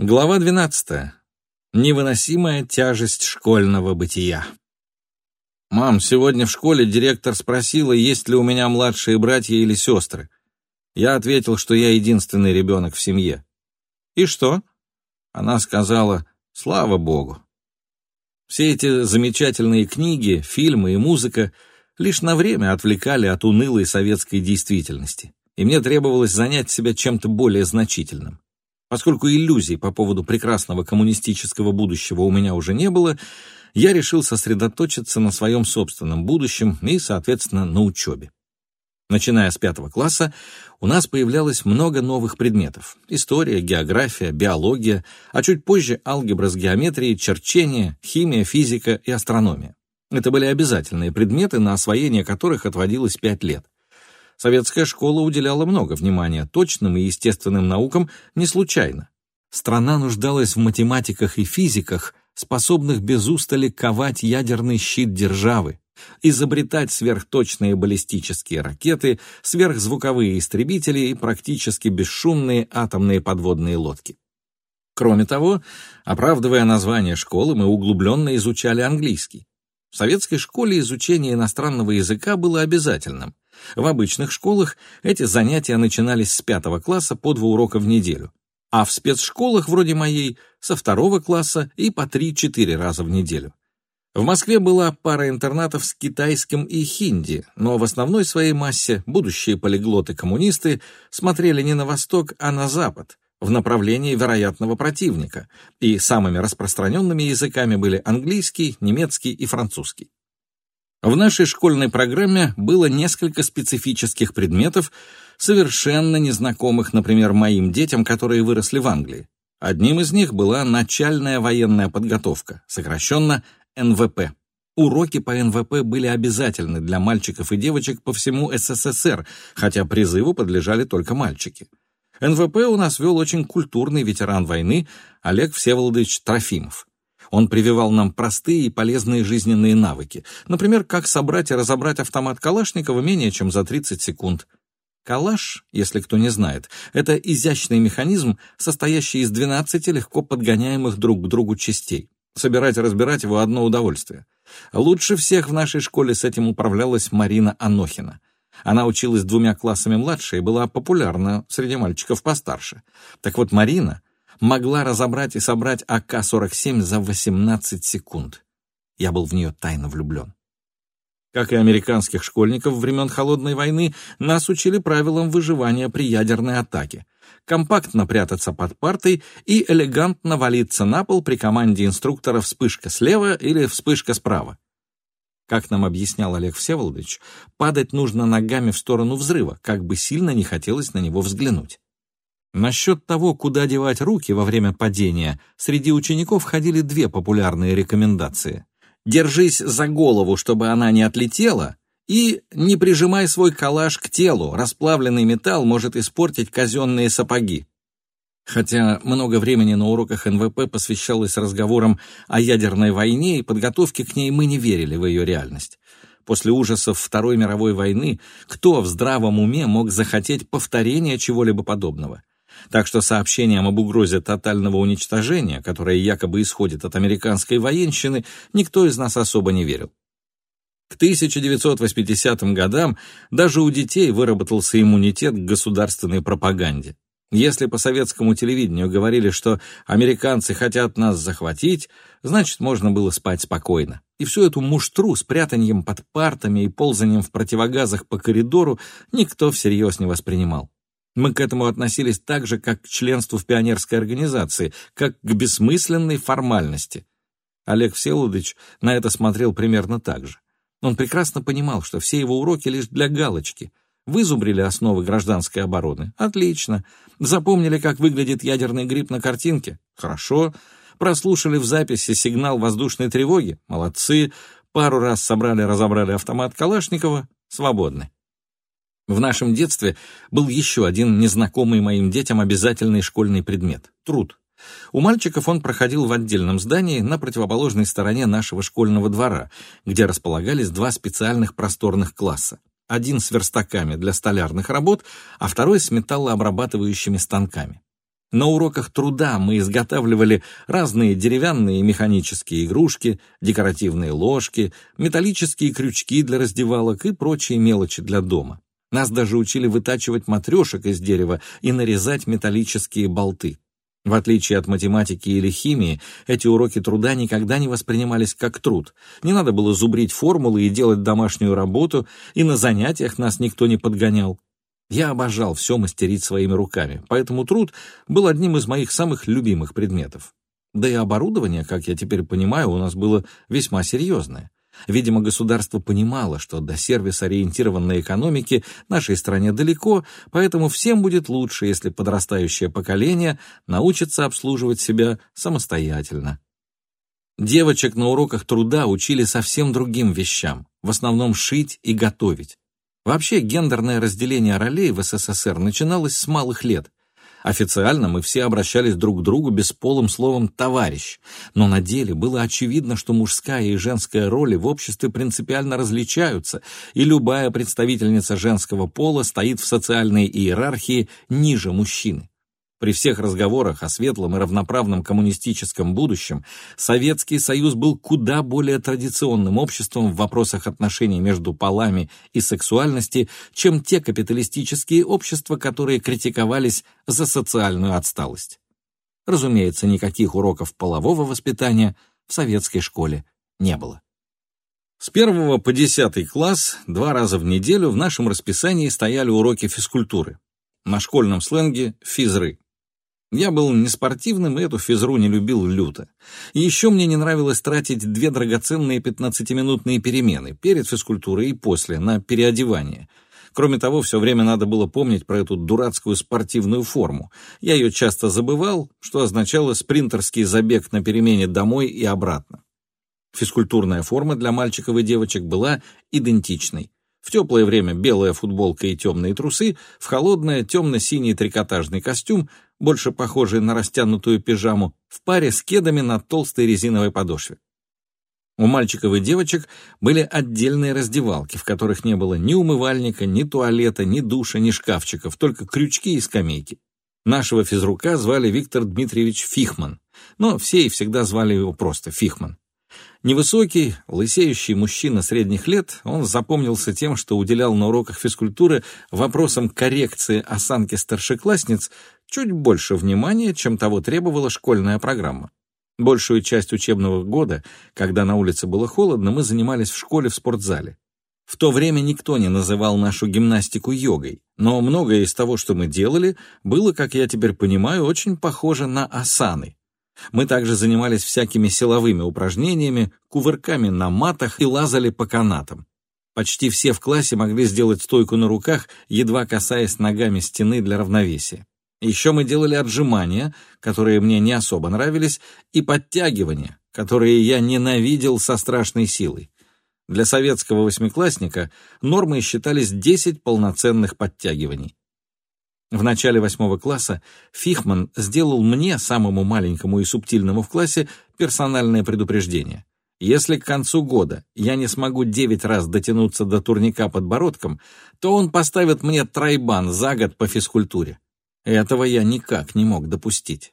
Глава 12. Невыносимая тяжесть школьного бытия. «Мам, сегодня в школе директор спросила, есть ли у меня младшие братья или сестры. Я ответил, что я единственный ребенок в семье. И что?» Она сказала, «Слава Богу». Все эти замечательные книги, фильмы и музыка лишь на время отвлекали от унылой советской действительности, и мне требовалось занять себя чем-то более значительным. Поскольку иллюзий по поводу прекрасного коммунистического будущего у меня уже не было, я решил сосредоточиться на своем собственном будущем и, соответственно, на учебе. Начиная с пятого класса, у нас появлялось много новых предметов. История, география, биология, а чуть позже алгебра с геометрией, черчение, химия, физика и астрономия. Это были обязательные предметы, на освоение которых отводилось пять лет. Советская школа уделяла много внимания точным и естественным наукам не случайно. Страна нуждалась в математиках и физиках, способных без устали ковать ядерный щит державы, изобретать сверхточные баллистические ракеты, сверхзвуковые истребители и практически бесшумные атомные подводные лодки. Кроме того, оправдывая название школы, мы углубленно изучали английский. В советской школе изучение иностранного языка было обязательным. В обычных школах эти занятия начинались с пятого класса по два урока в неделю, а в спецшколах вроде моей со второго класса и по три-четыре раза в неделю. В Москве была пара интернатов с китайским и хинди, но в основной своей массе будущие полиглоты-коммунисты смотрели не на восток, а на запад, в направлении вероятного противника, и самыми распространенными языками были английский, немецкий и французский. В нашей школьной программе было несколько специфических предметов, совершенно незнакомых, например, моим детям, которые выросли в Англии. Одним из них была начальная военная подготовка, сокращенно НВП. Уроки по НВП были обязательны для мальчиков и девочек по всему СССР, хотя призыву подлежали только мальчики. НВП у нас вел очень культурный ветеран войны Олег Всеволодович Трофимов. Он прививал нам простые и полезные жизненные навыки, например, как собрать и разобрать автомат Калашникова менее чем за 30 секунд. Калаш, если кто не знает, это изящный механизм, состоящий из 12 легко подгоняемых друг к другу частей. Собирать и разбирать его одно удовольствие. Лучше всех в нашей школе с этим управлялась Марина Анохина. Она училась двумя классами младше и была популярна среди мальчиков постарше. Так вот, Марина могла разобрать и собрать АК-47 за 18 секунд. Я был в нее тайно влюблен. Как и американских школьников времен Холодной войны, нас учили правилам выживания при ядерной атаке. Компактно прятаться под партой и элегантно валиться на пол при команде инструктора «вспышка слева» или «вспышка справа». Как нам объяснял Олег Всеволодович, падать нужно ногами в сторону взрыва, как бы сильно не хотелось на него взглянуть. Насчет того, куда девать руки во время падения, среди учеников ходили две популярные рекомендации. «Держись за голову, чтобы она не отлетела», и «Не прижимай свой калаш к телу, расплавленный металл может испортить казенные сапоги». Хотя много времени на уроках НВП посвящалось разговорам о ядерной войне и подготовке к ней, мы не верили в ее реальность. После ужасов Второй мировой войны кто в здравом уме мог захотеть повторения чего-либо подобного? Так что сообщениям об угрозе тотального уничтожения, которое якобы исходит от американской военщины, никто из нас особо не верил. К 1980 годам даже у детей выработался иммунитет к государственной пропаганде. Если по советскому телевидению говорили, что американцы хотят нас захватить, значит, можно было спать спокойно. И всю эту муштру с прятанием под партами и ползанием в противогазах по коридору никто всерьез не воспринимал. Мы к этому относились так же, как к членству в пионерской организации, как к бессмысленной формальности. Олег Всеволодович на это смотрел примерно так же. Он прекрасно понимал, что все его уроки лишь для галочки. Вызубрили основы гражданской обороны? Отлично. Запомнили, как выглядит ядерный гриб на картинке? Хорошо. Прослушали в записи сигнал воздушной тревоги? Молодцы. Пару раз собрали-разобрали автомат Калашникова? Свободны. В нашем детстве был еще один незнакомый моим детям обязательный школьный предмет — труд. У мальчиков он проходил в отдельном здании на противоположной стороне нашего школьного двора, где располагались два специальных просторных класса. Один с верстаками для столярных работ, а второй с металлообрабатывающими станками. На уроках труда мы изготавливали разные деревянные механические игрушки, декоративные ложки, металлические крючки для раздевалок и прочие мелочи для дома. Нас даже учили вытачивать матрешек из дерева и нарезать металлические болты. В отличие от математики или химии, эти уроки труда никогда не воспринимались как труд. Не надо было зубрить формулы и делать домашнюю работу, и на занятиях нас никто не подгонял. Я обожал все мастерить своими руками, поэтому труд был одним из моих самых любимых предметов. Да и оборудование, как я теперь понимаю, у нас было весьма серьезное. Видимо, государство понимало, что до сервис-ориентированной экономики нашей стране далеко, поэтому всем будет лучше, если подрастающее поколение научится обслуживать себя самостоятельно. Девочек на уроках труда учили совсем другим вещам, в основном шить и готовить. Вообще, гендерное разделение ролей в СССР начиналось с малых лет. Официально мы все обращались друг к другу бесполым словом «товарищ», но на деле было очевидно, что мужская и женская роли в обществе принципиально различаются, и любая представительница женского пола стоит в социальной иерархии ниже мужчины. При всех разговорах о светлом и равноправном коммунистическом будущем Советский Союз был куда более традиционным обществом в вопросах отношений между полами и сексуальности, чем те капиталистические общества, которые критиковались за социальную отсталость. Разумеется, никаких уроков полового воспитания в советской школе не было. С первого по десятый класс два раза в неделю в нашем расписании стояли уроки физкультуры. На школьном сленге «физры». Я был неспортивным и эту физру не любил люто. Еще мне не нравилось тратить две драгоценные пятнадцатиминутные перемены перед физкультурой и после на переодевание. Кроме того, все время надо было помнить про эту дурацкую спортивную форму. Я ее часто забывал, что означало спринтерский забег на перемене домой и обратно. Физкультурная форма для мальчиков и девочек была идентичной. В теплое время белая футболка и темные трусы, в холодное темно-синий трикотажный костюм, больше похожий на растянутую пижаму, в паре с кедами на толстой резиновой подошве. У мальчиков и девочек были отдельные раздевалки, в которых не было ни умывальника, ни туалета, ни душа, ни шкафчиков, только крючки и скамейки. Нашего физрука звали Виктор Дмитриевич Фихман, но все и всегда звали его просто Фихман. Невысокий, лысеющий мужчина средних лет, он запомнился тем, что уделял на уроках физкультуры вопросам коррекции осанки старшеклассниц чуть больше внимания, чем того требовала школьная программа. Большую часть учебного года, когда на улице было холодно, мы занимались в школе в спортзале. В то время никто не называл нашу гимнастику йогой, но многое из того, что мы делали, было, как я теперь понимаю, очень похоже на асаны, мы также занимались всякими силовыми упражнениями, кувырками на матах и лазали по канатам. Почти все в классе могли сделать стойку на руках, едва касаясь ногами стены для равновесия. Еще мы делали отжимания, которые мне не особо нравились, и подтягивания, которые я ненавидел со страшной силой. Для советского восьмиклассника нормой считались 10 полноценных подтягиваний. В начале восьмого класса Фихман сделал мне, самому маленькому и субтильному в классе, персональное предупреждение. Если к концу года я не смогу девять раз дотянуться до турника подбородком, то он поставит мне тройбан за год по физкультуре. Этого я никак не мог допустить.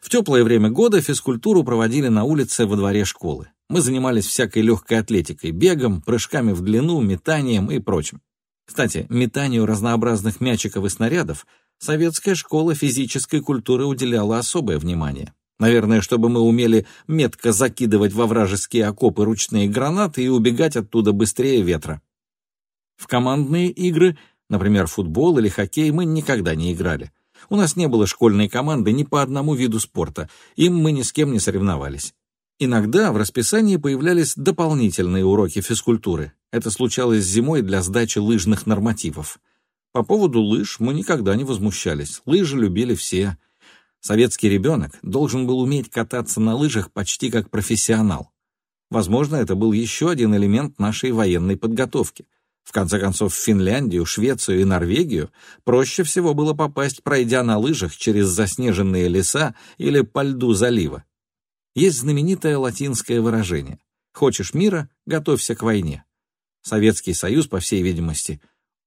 В теплое время года физкультуру проводили на улице во дворе школы. Мы занимались всякой легкой атлетикой, бегом, прыжками в длину, метанием и прочим. Кстати, метанию разнообразных мячиков и снарядов советская школа физической культуры уделяла особое внимание. Наверное, чтобы мы умели метко закидывать во вражеские окопы ручные гранаты и убегать оттуда быстрее ветра. В командные игры, например, футбол или хоккей, мы никогда не играли. У нас не было школьной команды ни по одному виду спорта, им мы ни с кем не соревновались. Иногда в расписании появлялись дополнительные уроки физкультуры. Это случалось зимой для сдачи лыжных нормативов. По поводу лыж мы никогда не возмущались. Лыжи любили все. Советский ребенок должен был уметь кататься на лыжах почти как профессионал. Возможно, это был еще один элемент нашей военной подготовки. В конце концов, в Финляндию, Швецию и Норвегию проще всего было попасть, пройдя на лыжах через заснеженные леса или по льду залива. Есть знаменитое латинское выражение «Хочешь мира — готовься к войне». Советский Союз, по всей видимости,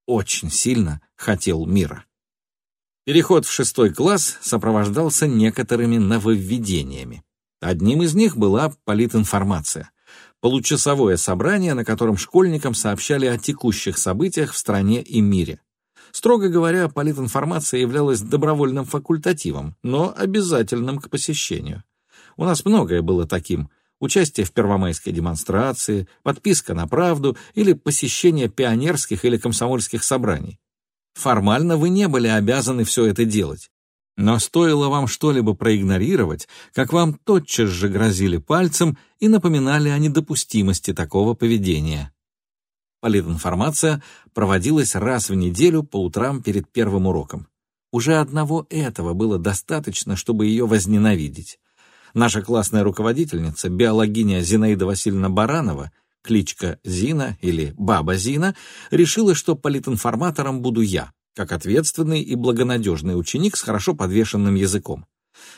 очень сильно хотел мира. Переход в шестой класс сопровождался некоторыми нововведениями. Одним из них была политинформация — получасовое собрание, на котором школьникам сообщали о текущих событиях в стране и мире. Строго говоря, политинформация являлась добровольным факультативом, но обязательным к посещению. У нас многое было таким — участие в первомайской демонстрации, подписка на правду или посещение пионерских или комсомольских собраний. Формально вы не были обязаны все это делать. Но стоило вам что-либо проигнорировать, как вам тотчас же грозили пальцем и напоминали о недопустимости такого поведения. Политинформация проводилась раз в неделю по утрам перед первым уроком. Уже одного этого было достаточно, чтобы ее возненавидеть. Наша классная руководительница, биологиня Зинаида Васильевна Баранова, кличка Зина или Баба Зина, решила, что политинформатором буду я, как ответственный и благонадежный ученик с хорошо подвешенным языком.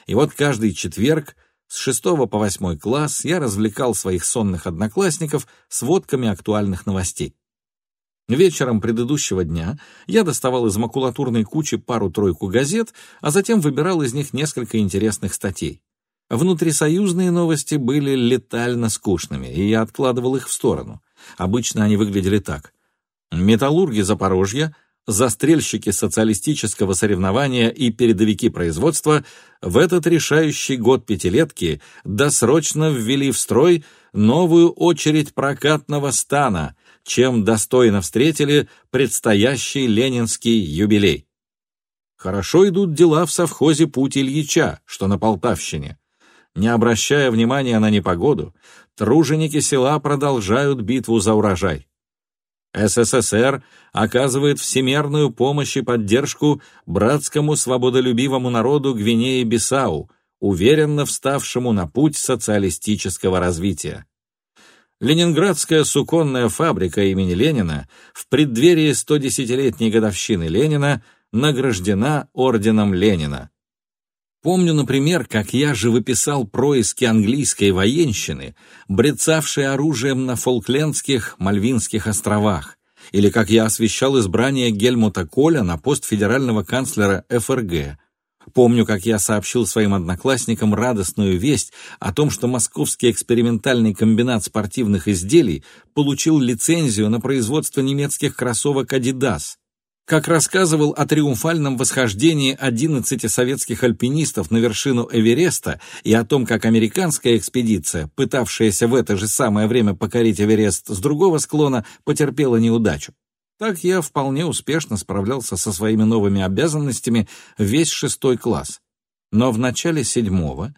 И вот каждый четверг с шестого по восьмой класс я развлекал своих сонных одноклассников сводками актуальных новостей. Вечером предыдущего дня я доставал из макулатурной кучи пару-тройку газет, а затем выбирал из них несколько интересных статей. Внутрисоюзные новости были летально скучными, и я откладывал их в сторону. Обычно они выглядели так. Металлурги Запорожья, застрельщики социалистического соревнования и передовики производства в этот решающий год пятилетки досрочно ввели в строй новую очередь прокатного стана, чем достойно встретили предстоящий ленинский юбилей. Хорошо идут дела в совхозе «Путь Ильича», что на Полтавщине. Не обращая внимания на непогоду, труженики села продолжают битву за урожай. СССР оказывает всемерную помощь и поддержку братскому свободолюбивому народу Гвинеи-Бисау, уверенно вставшему на путь социалистического развития. Ленинградская суконная фабрика имени Ленина в преддверии 110-летней годовщины Ленина награждена орденом Ленина. Помню, например, как я живописал происки английской военщины, брецавшей оружием на Фолклендских, Мальвинских островах, или как я освещал избрание Гельмута Коля на пост федерального канцлера ФРГ. Помню, как я сообщил своим одноклассникам радостную весть о том, что Московский экспериментальный комбинат спортивных изделий получил лицензию на производство немецких кроссовок «Адидас», как рассказывал о триумфальном восхождении 11 советских альпинистов на вершину Эвереста и о том, как американская экспедиция, пытавшаяся в это же самое время покорить Эверест с другого склона, потерпела неудачу. Так я вполне успешно справлялся со своими новыми обязанностями весь шестой класс. Но в начале седьмого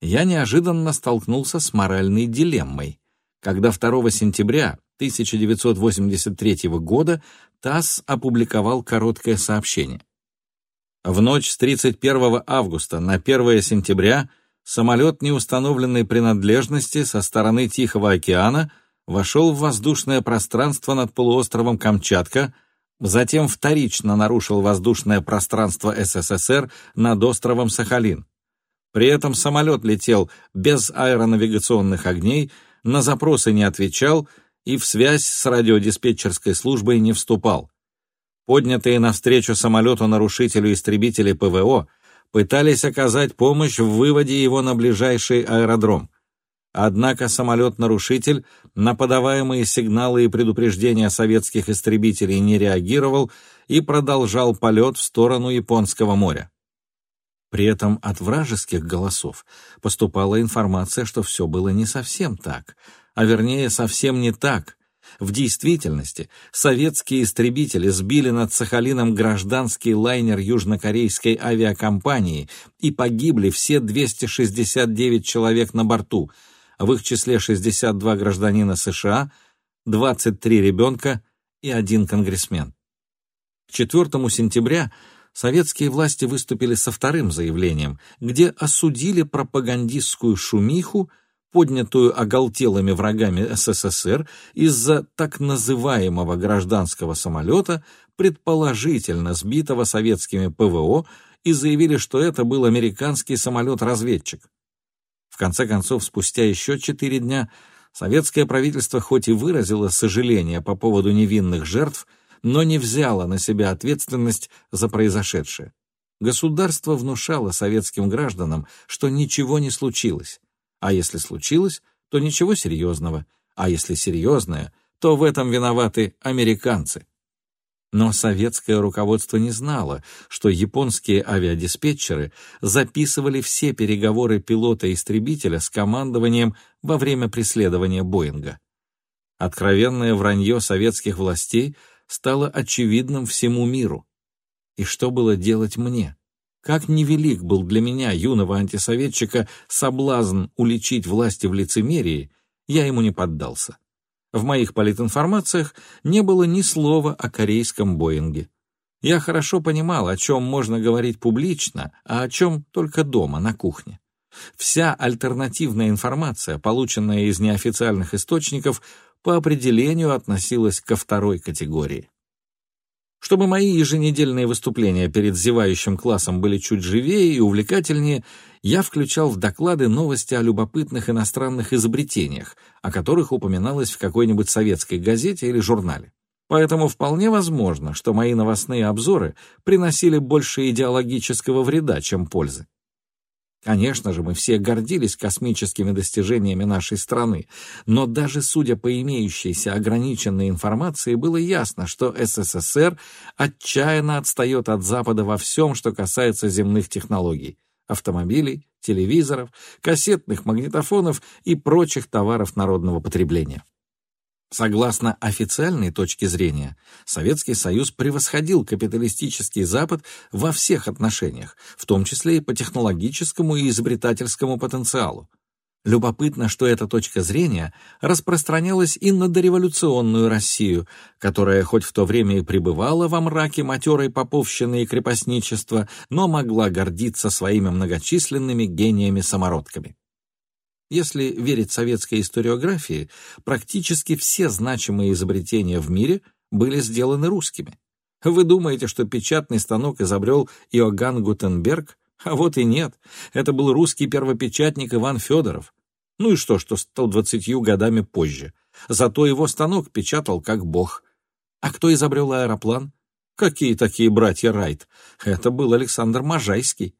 я неожиданно столкнулся с моральной дилеммой, когда 2 сентября 1983 года ТАСС опубликовал короткое сообщение. В ночь с 31 августа на 1 сентября самолет неустановленной принадлежности со стороны Тихого океана вошел в воздушное пространство над полуостровом Камчатка, затем вторично нарушил воздушное пространство СССР над островом Сахалин. При этом самолет летел без аэронавигационных огней, на запросы не отвечал и в связь с радиодиспетчерской службой не вступал. Поднятые навстречу самолету нарушителю истребители ПВО пытались оказать помощь в выводе его на ближайший аэродром. Однако самолет-нарушитель на подаваемые сигналы и предупреждения советских истребителей не реагировал и продолжал полет в сторону Японского моря. При этом от вражеских голосов поступала информация, что все было не совсем так, а вернее совсем не так. В действительности советские истребители сбили над Сахалином гражданский лайнер южнокорейской авиакомпании и погибли все 269 человек на борту, в их числе 62 гражданина США, 23 ребенка и один конгрессмен. К 4 сентября советские власти выступили со вторым заявлением, где осудили пропагандистскую шумиху, поднятую оголтелыми врагами СССР из-за так называемого гражданского самолета, предположительно сбитого советскими ПВО, и заявили, что это был американский самолет-разведчик. В конце концов, спустя еще четыре дня, советское правительство хоть и выразило сожаление по поводу невинных жертв, но не взяло на себя ответственность за произошедшее. Государство внушало советским гражданам, что ничего не случилось. А если случилось, то ничего серьезного. А если серьезное, то в этом виноваты американцы. Но советское руководство не знало, что японские авиадиспетчеры записывали все переговоры пилота-истребителя с командованием во время преследования Боинга. Откровенное вранье советских властей стало очевидным всему миру. И что было делать мне? Как невелик был для меня, юного антисоветчика, соблазн уличить власти в лицемерии, я ему не поддался. В моих политинформациях не было ни слова о корейском Боинге. Я хорошо понимал, о чем можно говорить публично, а о чем только дома, на кухне. Вся альтернативная информация, полученная из неофициальных источников, по определению относилась ко второй категории. Чтобы мои еженедельные выступления перед зевающим классом были чуть живее и увлекательнее, я включал в доклады новости о любопытных иностранных изобретениях, о которых упоминалось в какой-нибудь советской газете или журнале. Поэтому вполне возможно, что мои новостные обзоры приносили больше идеологического вреда, чем пользы. Конечно же, мы все гордились космическими достижениями нашей страны, но даже судя по имеющейся ограниченной информации, было ясно, что СССР отчаянно отстает от Запада во всем, что касается земных технологий — автомобилей, телевизоров, кассетных магнитофонов и прочих товаров народного потребления. Согласно официальной точке зрения, Советский Союз превосходил капиталистический Запад во всех отношениях, в том числе и по технологическому и изобретательскому потенциалу. Любопытно, что эта точка зрения распространялась и на дореволюционную Россию, которая хоть в то время и пребывала во мраке матерой поповщины и крепостничества, но могла гордиться своими многочисленными гениями-самородками. Если верить советской историографии, практически все значимые изобретения в мире были сделаны русскими. Вы думаете, что печатный станок изобрел Иоганн Гутенберг? А вот и нет. Это был русский первопечатник Иван Федоров. Ну и что, что 120 годами позже. Зато его станок печатал как бог. А кто изобрел аэроплан? Какие такие братья Райт? Это был Александр Можайский.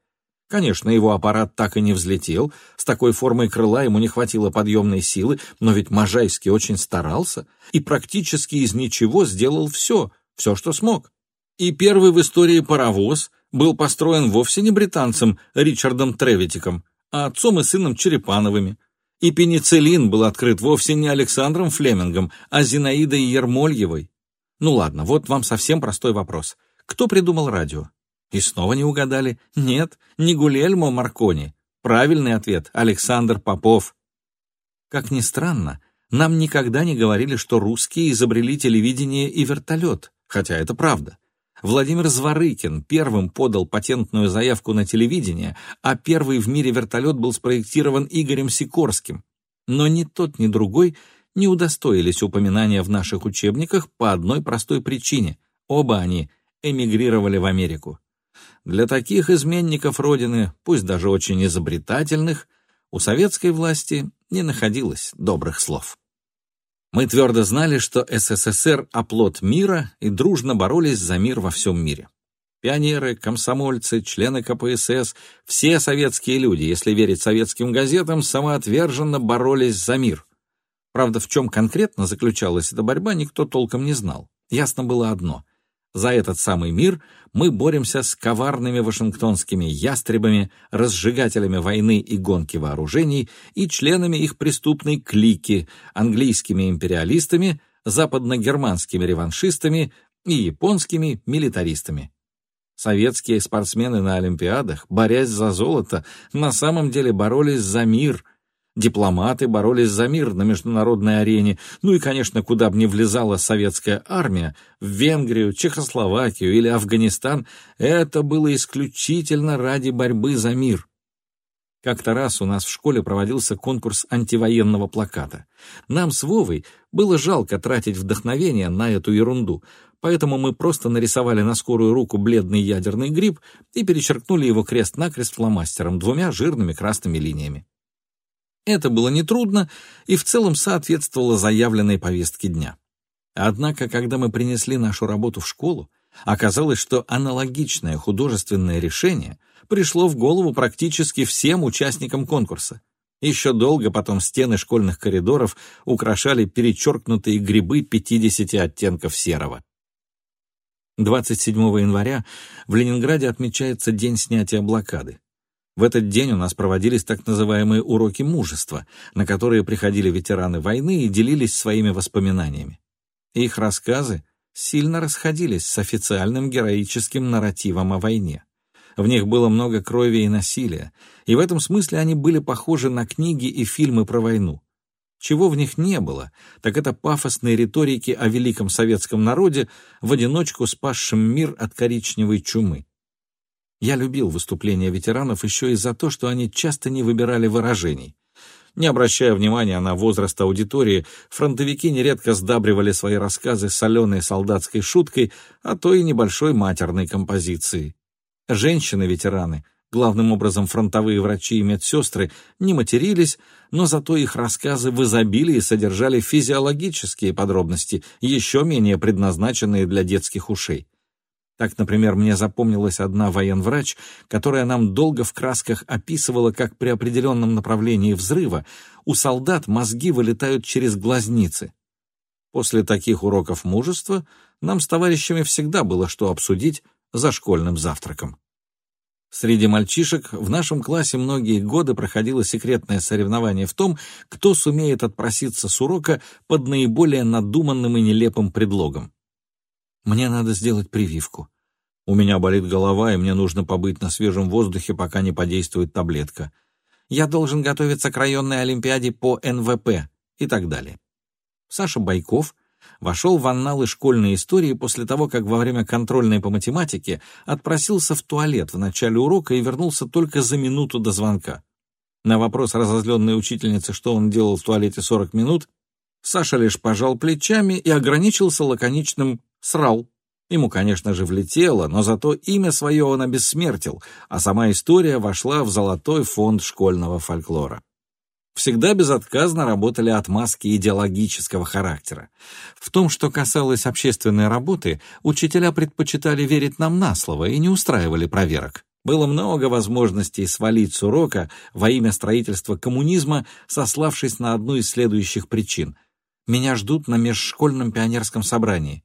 Конечно, его аппарат так и не взлетел, с такой формой крыла ему не хватило подъемной силы, но ведь Можайский очень старался и практически из ничего сделал все, все, что смог. И первый в истории паровоз был построен вовсе не британцем Ричардом Тревитиком, а отцом и сыном Черепановыми. И пенициллин был открыт вовсе не Александром Флемингом, а Зинаидой Ермольевой. Ну ладно, вот вам совсем простой вопрос. Кто придумал радио? И снова не угадали. Нет, не Гулельмо Маркони. Правильный ответ — Александр Попов. Как ни странно, нам никогда не говорили, что русские изобрели телевидение и вертолет, хотя это правда. Владимир Зворыкин первым подал патентную заявку на телевидение, а первый в мире вертолет был спроектирован Игорем Сикорским. Но ни тот, ни другой не удостоились упоминания в наших учебниках по одной простой причине. Оба они эмигрировали в Америку. Для таких изменников Родины, пусть даже очень изобретательных, у советской власти не находилось добрых слов. Мы твердо знали, что СССР — оплот мира и дружно боролись за мир во всем мире. Пионеры, комсомольцы, члены КПСС, все советские люди, если верить советским газетам, самоотверженно боролись за мир. Правда, в чем конкретно заключалась эта борьба, никто толком не знал. Ясно было одно — за этот самый мир мы боремся с коварными вашингтонскими ястребами, разжигателями войны и гонки вооружений и членами их преступной клики, английскими империалистами, западно-германскими реваншистами и японскими милитаристами. Советские спортсмены на Олимпиадах, борясь за золото, на самом деле боролись за мир – Дипломаты боролись за мир на международной арене, ну и, конечно, куда бы ни влезала советская армия, в Венгрию, Чехословакию или Афганистан, это было исключительно ради борьбы за мир. Как-то раз у нас в школе проводился конкурс антивоенного плаката. Нам с Вовой было жалко тратить вдохновение на эту ерунду, поэтому мы просто нарисовали на скорую руку бледный ядерный гриб и перечеркнули его крест-накрест фломастером двумя жирными красными линиями. Это было нетрудно и в целом соответствовало заявленной повестке дня. Однако, когда мы принесли нашу работу в школу, Оказалось, что аналогичное художественное решение пришло в голову практически всем участникам конкурса. Еще долго потом стены школьных коридоров украшали перечеркнутые грибы 50 оттенков серого. 27 января в Ленинграде отмечается День снятия блокады. В этот день у нас проводились так называемые уроки мужества, на которые приходили ветераны войны и делились своими воспоминаниями. Их рассказы сильно расходились с официальным героическим нарративом о войне. В них было много крови и насилия, и в этом смысле они были похожи на книги и фильмы про войну. Чего в них не было, так это пафосной риторики о великом советском народе, в одиночку спасшем мир от коричневой чумы. Я любил выступления ветеранов еще и за то, что они часто не выбирали выражений. Не обращая внимания на возраст аудитории, фронтовики нередко сдабривали свои рассказы соленой солдатской шуткой, а то и небольшой матерной композицией. Женщины-ветераны, главным образом фронтовые врачи и медсестры, не матерились, но зато их рассказы в изобилии содержали физиологические подробности, еще менее предназначенные для детских ушей. Так, например, мне запомнилась одна военврач, которая нам долго в красках описывала, как при определенном направлении взрыва у солдат мозги вылетают через глазницы. После таких уроков мужества нам с товарищами всегда было что обсудить за школьным завтраком. Среди мальчишек в нашем классе многие годы проходило секретное соревнование в том, кто сумеет отпроситься с урока под наиболее надуманным и нелепым предлогом. Мне надо сделать прививку. У меня болит голова, и мне нужно побыть на свежем воздухе, пока не подействует таблетка. Я должен готовиться к районной олимпиаде по НВП и так далее. Саша Байков вошел в анналы школьной истории после того, как во время контрольной по математике отпросился в туалет в начале урока и вернулся только за минуту до звонка. На вопрос разозленной учительницы, что он делал в туалете 40 минут, Саша лишь пожал плечами и ограничился лаконичным «срал». Ему, конечно же, влетело, но зато имя свое он обессмертил, а сама история вошла в золотой фонд школьного фольклора. Всегда безотказно работали отмазки идеологического характера. В том, что касалось общественной работы, учителя предпочитали верить нам на слово и не устраивали проверок. Было много возможностей свалить с урока во имя строительства коммунизма, сославшись на одну из следующих причин. «Меня ждут на межшкольном пионерском собрании».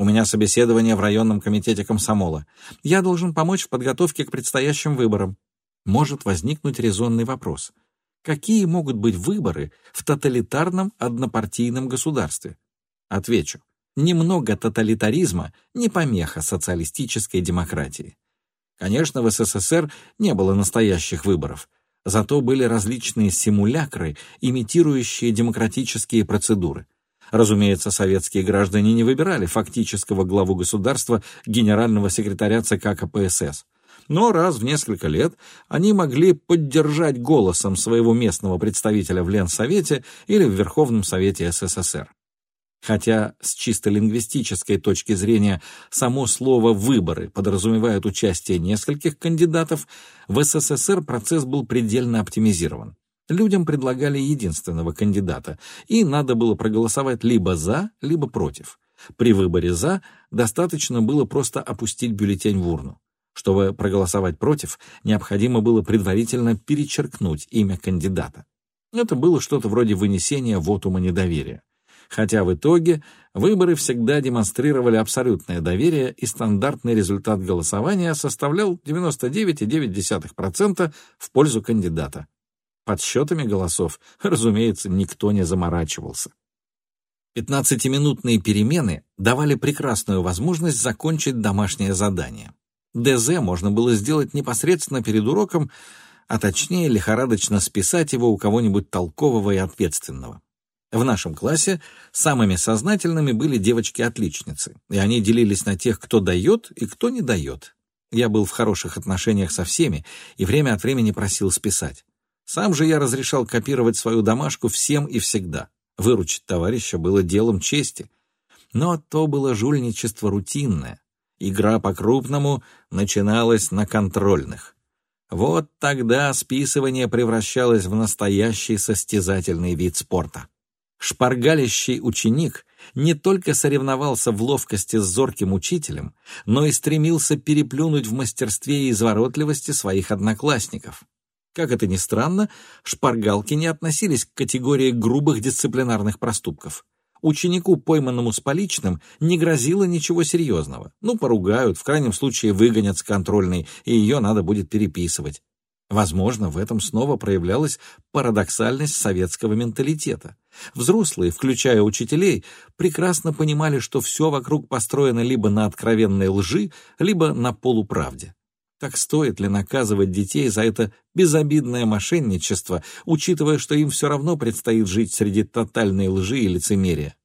У меня собеседование в районном комитете комсомола. Я должен помочь в подготовке к предстоящим выборам. Может возникнуть резонный вопрос. Какие могут быть выборы в тоталитарном однопартийном государстве? Отвечу. Немного тоталитаризма не помеха социалистической демократии. Конечно, в СССР не было настоящих выборов, зато были различные симулякры, имитирующие демократические процедуры – Разумеется, советские граждане не выбирали фактического главу государства генерального секретаря ЦК КПСС. Но раз в несколько лет они могли поддержать голосом своего местного представителя в Ленсовете или в Верховном Совете СССР. Хотя с чисто лингвистической точки зрения само слово «выборы» подразумевает участие нескольких кандидатов, в СССР процесс был предельно оптимизирован. Людям предлагали единственного кандидата, и надо было проголосовать либо «за», либо «против». При выборе «за» достаточно было просто опустить бюллетень в урну. Чтобы проголосовать «против», необходимо было предварительно перечеркнуть имя кандидата. Это было что-то вроде вынесения вотума недоверия. Хотя в итоге выборы всегда демонстрировали абсолютное доверие, и стандартный результат голосования составлял 99,9% в пользу кандидата. Подсчетами голосов, разумеется, никто не заморачивался. Пятнадцатиминутные перемены давали прекрасную возможность закончить домашнее задание. ДЗ можно было сделать непосредственно перед уроком, а точнее лихорадочно списать его у кого-нибудь толкового и ответственного. В нашем классе самыми сознательными были девочки-отличницы, и они делились на тех, кто дает и кто не дает. Я был в хороших отношениях со всеми и время от времени просил списать. Сам же я разрешал копировать свою домашку всем и всегда. Выручить товарища было делом чести. Но то было жульничество рутинное. Игра по-крупному начиналась на контрольных. Вот тогда списывание превращалось в настоящий состязательный вид спорта. Шпаргалищий ученик не только соревновался в ловкости с зорким учителем, но и стремился переплюнуть в мастерстве и изворотливости своих одноклассников. Как это ни странно, шпаргалки не относились к категории грубых дисциплинарных проступков. Ученику, пойманному с поличным, не грозило ничего серьезного. Ну, поругают, в крайнем случае выгонят с контрольной, и ее надо будет переписывать. Возможно, в этом снова проявлялась парадоксальность советского менталитета. Взрослые, включая учителей, прекрасно понимали, что все вокруг построено либо на откровенной лжи, либо на полуправде. Так стоит ли наказывать детей за это безобидное мошенничество, учитывая, что им все равно предстоит жить среди тотальной лжи и лицемерия?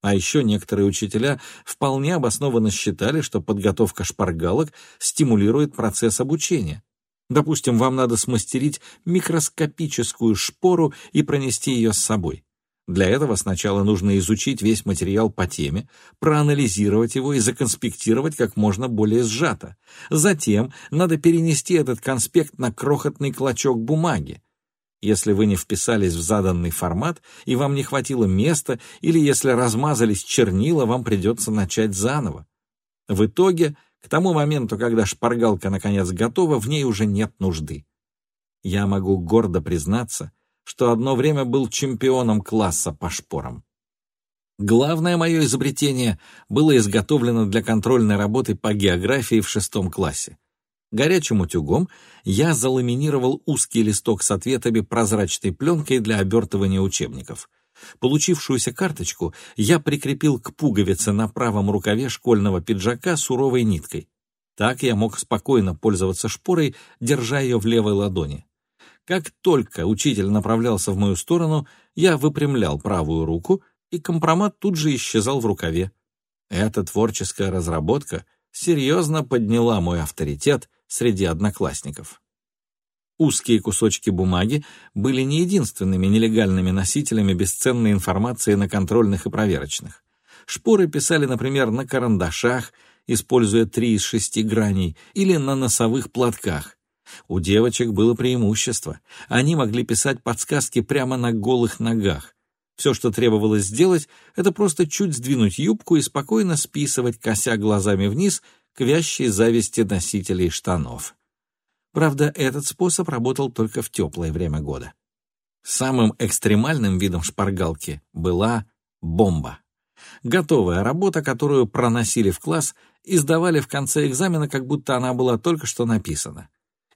А еще некоторые учителя вполне обоснованно считали, что подготовка шпаргалок стимулирует процесс обучения. Допустим, вам надо смастерить микроскопическую шпору и пронести ее с собой. Для этого сначала нужно изучить весь материал по теме, проанализировать его и законспектировать как можно более сжато. Затем надо перенести этот конспект на крохотный клочок бумаги. Если вы не вписались в заданный формат и вам не хватило места, или если размазались чернила, вам придется начать заново. В итоге, к тому моменту, когда шпаргалка наконец готова, в ней уже нет нужды. Я могу гордо признаться, что одно время был чемпионом класса по шпорам. Главное мое изобретение было изготовлено для контрольной работы по географии в шестом классе. Горячим утюгом я заламинировал узкий листок с ответами прозрачной пленкой для обертывания учебников. Получившуюся карточку я прикрепил к пуговице на правом рукаве школьного пиджака суровой ниткой. Так я мог спокойно пользоваться шпорой, держа ее в левой ладони. Как только учитель направлялся в мою сторону, я выпрямлял правую руку, и компромат тут же исчезал в рукаве. Эта творческая разработка серьезно подняла мой авторитет среди одноклассников. Узкие кусочки бумаги были не единственными нелегальными носителями бесценной информации на контрольных и проверочных. Шпоры писали, например, на карандашах, используя три из шести граней, или на носовых платках. У девочек было преимущество. Они могли писать подсказки прямо на голых ногах. Все, что требовалось сделать, это просто чуть сдвинуть юбку и спокойно списывать, кося глазами вниз, к вящей зависти носителей штанов. Правда, этот способ работал только в теплое время года. Самым экстремальным видом шпаргалки была бомба. Готовая работа, которую проносили в класс и сдавали в конце экзамена, как будто она была только что написана.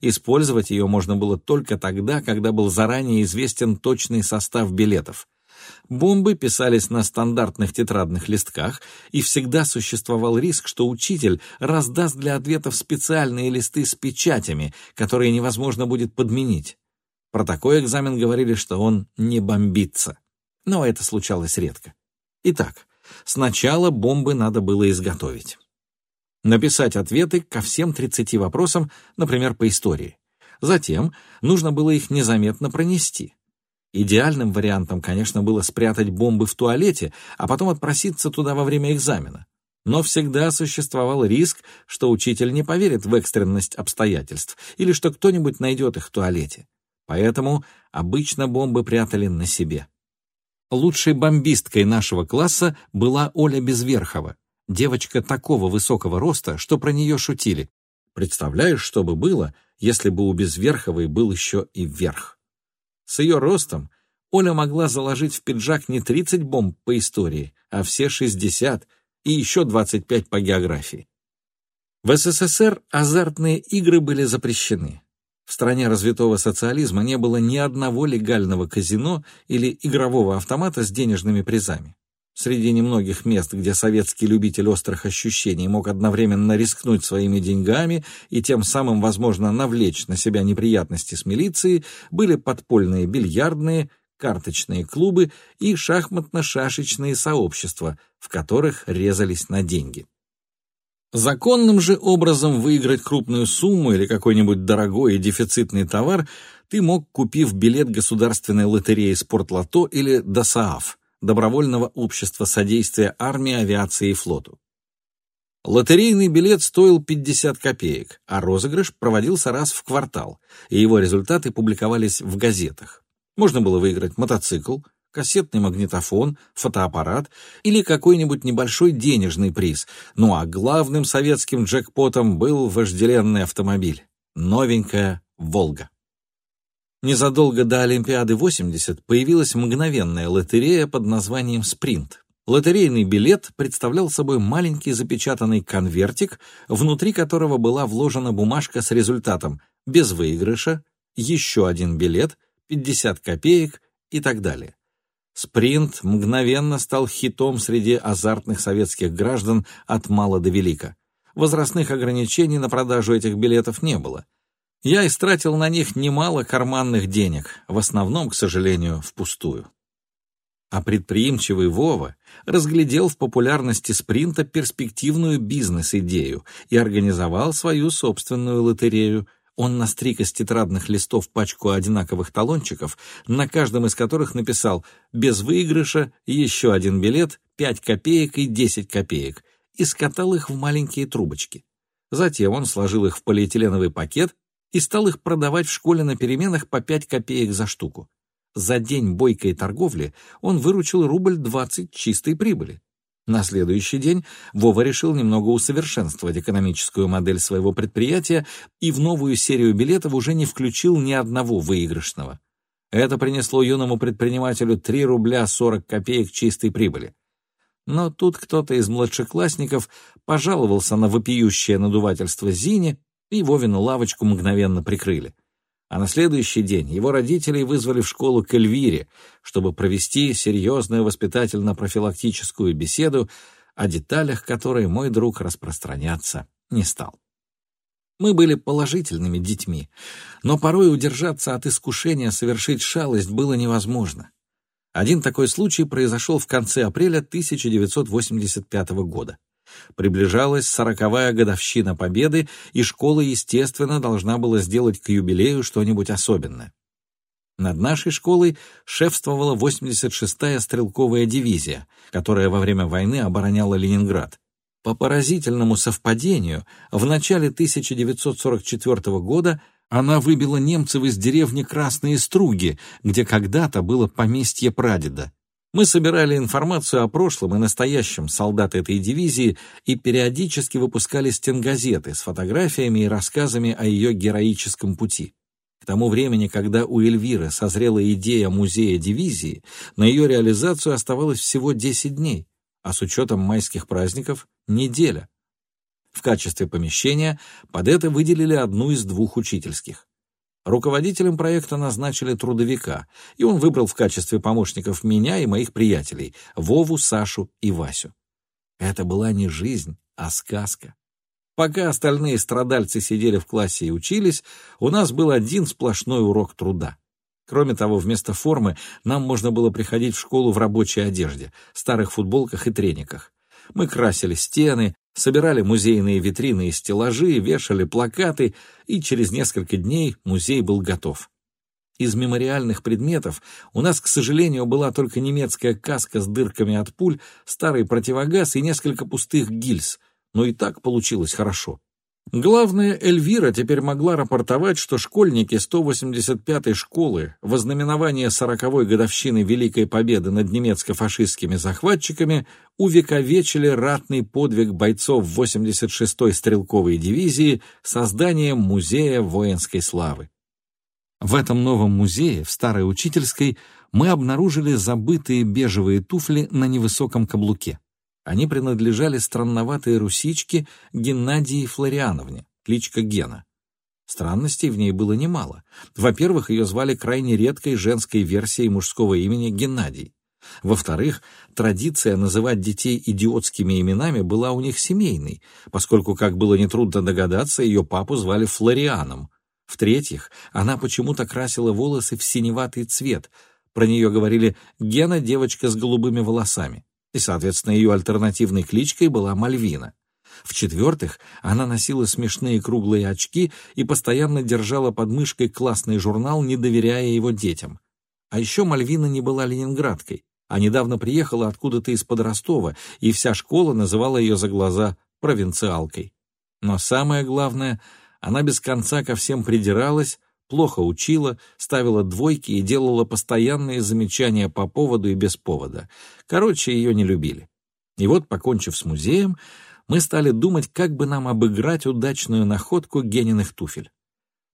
Использовать ее можно было только тогда, когда был заранее известен точный состав билетов. Бомбы писались на стандартных тетрадных листках, и всегда существовал риск, что учитель раздаст для ответов специальные листы с печатями, которые невозможно будет подменить. Про такой экзамен говорили, что он не бомбится. Но это случалось редко. Итак, сначала бомбы надо было изготовить написать ответы ко всем 30 вопросам, например, по истории. Затем нужно было их незаметно пронести. Идеальным вариантом, конечно, было спрятать бомбы в туалете, а потом отпроситься туда во время экзамена. Но всегда существовал риск, что учитель не поверит в экстренность обстоятельств или что кто-нибудь найдет их в туалете. Поэтому обычно бомбы прятали на себе. Лучшей бомбисткой нашего класса была Оля Безверхова, Девочка такого высокого роста, что про нее шутили. Представляешь, что бы было, если бы у Безверховой был еще и верх? С ее ростом Оля могла заложить в пиджак не 30 бомб по истории, а все 60 и еще 25 по географии. В СССР азартные игры были запрещены. В стране развитого социализма не было ни одного легального казино или игрового автомата с денежными призами. Среди немногих мест, где советский любитель острых ощущений мог одновременно рискнуть своими деньгами и тем самым, возможно, навлечь на себя неприятности с милицией, были подпольные бильярдные, карточные клубы и шахматно-шашечные сообщества, в которых резались на деньги. Законным же образом выиграть крупную сумму или какой-нибудь дорогой и дефицитный товар ты мог, купив билет государственной лотереи «Спортлото» или «ДОСААФ», Добровольного общества содействия армии, авиации и флоту. Лотерейный билет стоил 50 копеек, а розыгрыш проводился раз в квартал, и его результаты публиковались в газетах. Можно было выиграть мотоцикл, кассетный магнитофон, фотоаппарат или какой-нибудь небольшой денежный приз. Ну а главным советским джекпотом был вожделенный автомобиль — новенькая «Волга». Незадолго до Олимпиады 80 появилась мгновенная лотерея под названием «Спринт». Лотерейный билет представлял собой маленький запечатанный конвертик, внутри которого была вложена бумажка с результатом без выигрыша, еще один билет, 50 копеек и так далее. Спринт мгновенно стал хитом среди азартных советских граждан от мала до велика. Возрастных ограничений на продажу этих билетов не было. Я истратил на них немало карманных денег, в основном, к сожалению, впустую. А предприимчивый Вова разглядел в популярности спринта перспективную бизнес-идею и организовал свою собственную лотерею – он настриг из тетрадных листов пачку одинаковых талончиков, на каждом из которых написал «без выигрыша», «еще один билет», «пять копеек» и «десять копеек», и скатал их в маленькие трубочки. Затем он сложил их в полиэтиленовый пакет и стал их продавать в школе на переменах по пять копеек за штуку. За день бойкой торговли он выручил рубль двадцать чистой прибыли. На следующий день Вова решил немного усовершенствовать экономическую модель своего предприятия и в новую серию билетов уже не включил ни одного выигрышного. Это принесло юному предпринимателю 3 рубля 40 копеек чистой прибыли. Но тут кто-то из младшеклассников пожаловался на вопиющее надувательство Зине, и Вовину лавочку мгновенно прикрыли а на следующий день его родителей вызвали в школу к Эльвире, чтобы провести серьезную воспитательно-профилактическую беседу, о деталях которой мой друг распространяться не стал. Мы были положительными детьми, но порой удержаться от искушения совершить шалость было невозможно. Один такой случай произошел в конце апреля 1985 года. Приближалась сороковая годовщина Победы, и школа, естественно, должна была сделать к юбилею что-нибудь особенное. Над нашей школой шефствовала 86-я стрелковая дивизия, которая во время войны обороняла Ленинград. По поразительному совпадению, в начале 1944 года она выбила немцев из деревни Красные Струги, где когда-то было поместье прадеда. Мы собирали информацию о прошлом и настоящем солдат этой дивизии и периодически выпускали стенгазеты с фотографиями и рассказами о ее героическом пути. К тому времени, когда у Эльвиры созрела идея музея дивизии, на ее реализацию оставалось всего 10 дней, а с учетом майских праздников — неделя. В качестве помещения под это выделили одну из двух учительских. Руководителем проекта назначили трудовика, и он выбрал в качестве помощников меня и моих приятелей — Вову, Сашу и Васю. Это была не жизнь, а сказка. Пока остальные страдальцы сидели в классе и учились, у нас был один сплошной урок труда. Кроме того, вместо формы нам можно было приходить в школу в рабочей одежде, старых футболках и трениках. Мы красили стены, собирали музейные витрины и стеллажи, вешали плакаты, и через несколько дней музей был готов. Из мемориальных предметов у нас, к сожалению, была только немецкая каска с дырками от пуль, старый противогаз и несколько пустых гильз, но и так получилось хорошо. Главное, Эльвира теперь могла рапортовать, что школьники 185-й школы в ознаменование 40-й годовщины Великой Победы над немецко-фашистскими захватчиками увековечили ратный подвиг бойцов 86-й стрелковой дивизии созданием Музея воинской славы. В этом новом музее, в Старой Учительской, мы обнаружили забытые бежевые туфли на невысоком каблуке. Они принадлежали странноватой русичке Геннадии Флориановне, кличка Гена. Странностей в ней было немало. Во-первых, ее звали крайне редкой женской версией мужского имени Геннадий. Во-вторых, традиция называть детей идиотскими именами была у них семейной, поскольку, как было нетрудно догадаться, ее папу звали Флорианом. В-третьих, она почему-то красила волосы в синеватый цвет. Про нее говорили «Гена – девочка с голубыми волосами» и, соответственно, ее альтернативной кличкой была Мальвина. В-четвертых, она носила смешные круглые очки и постоянно держала под мышкой классный журнал, не доверяя его детям. А еще Мальвина не была ленинградкой, а недавно приехала откуда-то из-под Ростова, и вся школа называла ее за глаза провинциалкой. Но самое главное, она без конца ко всем придиралась, плохо учила, ставила двойки и делала постоянные замечания по поводу и без повода. Короче, ее не любили. И вот, покончив с музеем, мы стали думать, как бы нам обыграть удачную находку Гениных туфель.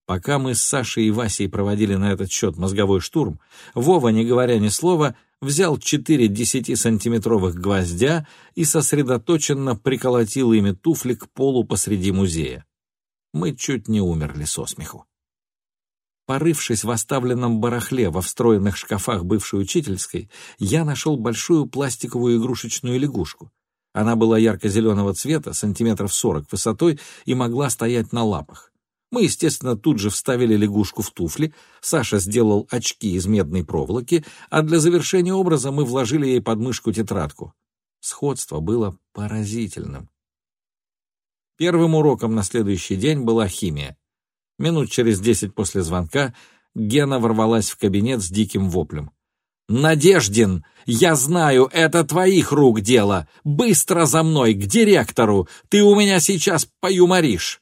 Пока мы с Сашей и Васей проводили на этот счет мозговой штурм, Вова, не говоря ни слова, взял четыре десятисантиметровых гвоздя и сосредоточенно приколотил ими туфли к полу посреди музея. Мы чуть не умерли со смеху. Порывшись в оставленном барахле во встроенных шкафах бывшей учительской, я нашел большую пластиковую игрушечную лягушку. Она была ярко-зеленого цвета, сантиметров сорок высотой, и могла стоять на лапах. Мы, естественно, тут же вставили лягушку в туфли, Саша сделал очки из медной проволоки, а для завершения образа мы вложили ей под мышку тетрадку. Сходство было поразительным. Первым уроком на следующий день была химия. Минут через десять после звонка Гена ворвалась в кабинет с диким воплем. «Надеждин, я знаю, это твоих рук дело! Быстро за мной, к директору! Ты у меня сейчас поюморишь!»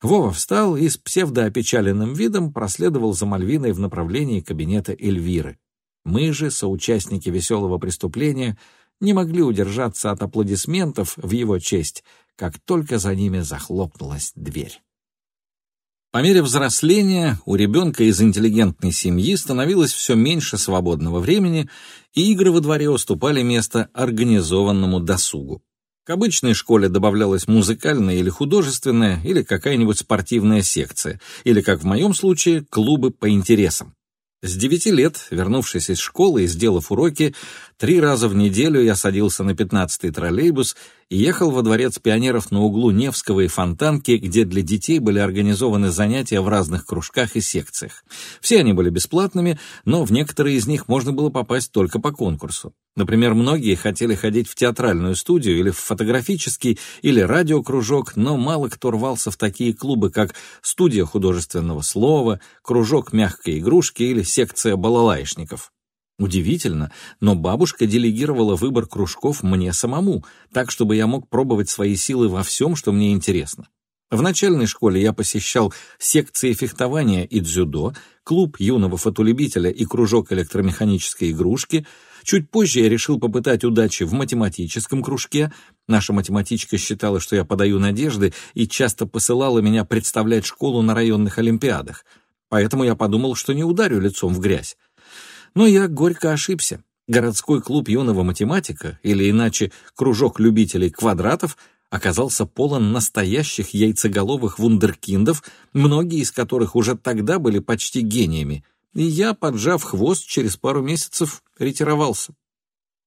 Вова встал и с псевдоопечаленным видом проследовал за Мальвиной в направлении кабинета Эльвиры. Мы же, соучастники веселого преступления, не могли удержаться от аплодисментов в его честь, как только за ними захлопнулась дверь. По мере взросления у ребенка из интеллигентной семьи становилось все меньше свободного времени, и игры во дворе уступали место организованному досугу. К обычной школе добавлялась музыкальная или художественная, или какая-нибудь спортивная секция, или, как в моем случае, клубы по интересам. С девяти лет, вернувшись из школы и сделав уроки, три раза в неделю я садился на пятнадцатый троллейбус и ехал во дворец пионеров на углу Невского и Фонтанки, где для детей были организованы занятия в разных кружках и секциях. Все они были бесплатными, но в некоторые из них можно было попасть только по конкурсу. Например, многие хотели ходить в театральную студию или в фотографический или радиокружок, но мало кто рвался в такие клубы, как студия художественного слова, кружок мягкой игрушки или секция балалайшников. Удивительно, но бабушка делегировала выбор кружков мне самому, так, чтобы я мог пробовать свои силы во всем, что мне интересно. В начальной школе я посещал секции фехтования и дзюдо, клуб юного фотолюбителя и кружок электромеханической игрушки — Чуть позже я решил попытать удачи в математическом кружке. Наша математичка считала, что я подаю надежды и часто посылала меня представлять школу на районных олимпиадах. Поэтому я подумал, что не ударю лицом в грязь. Но я горько ошибся. Городской клуб юного математика, или иначе кружок любителей квадратов, оказался полон настоящих яйцеголовых вундеркиндов, многие из которых уже тогда были почти гениями, и я, поджав хвост, через пару месяцев ретировался.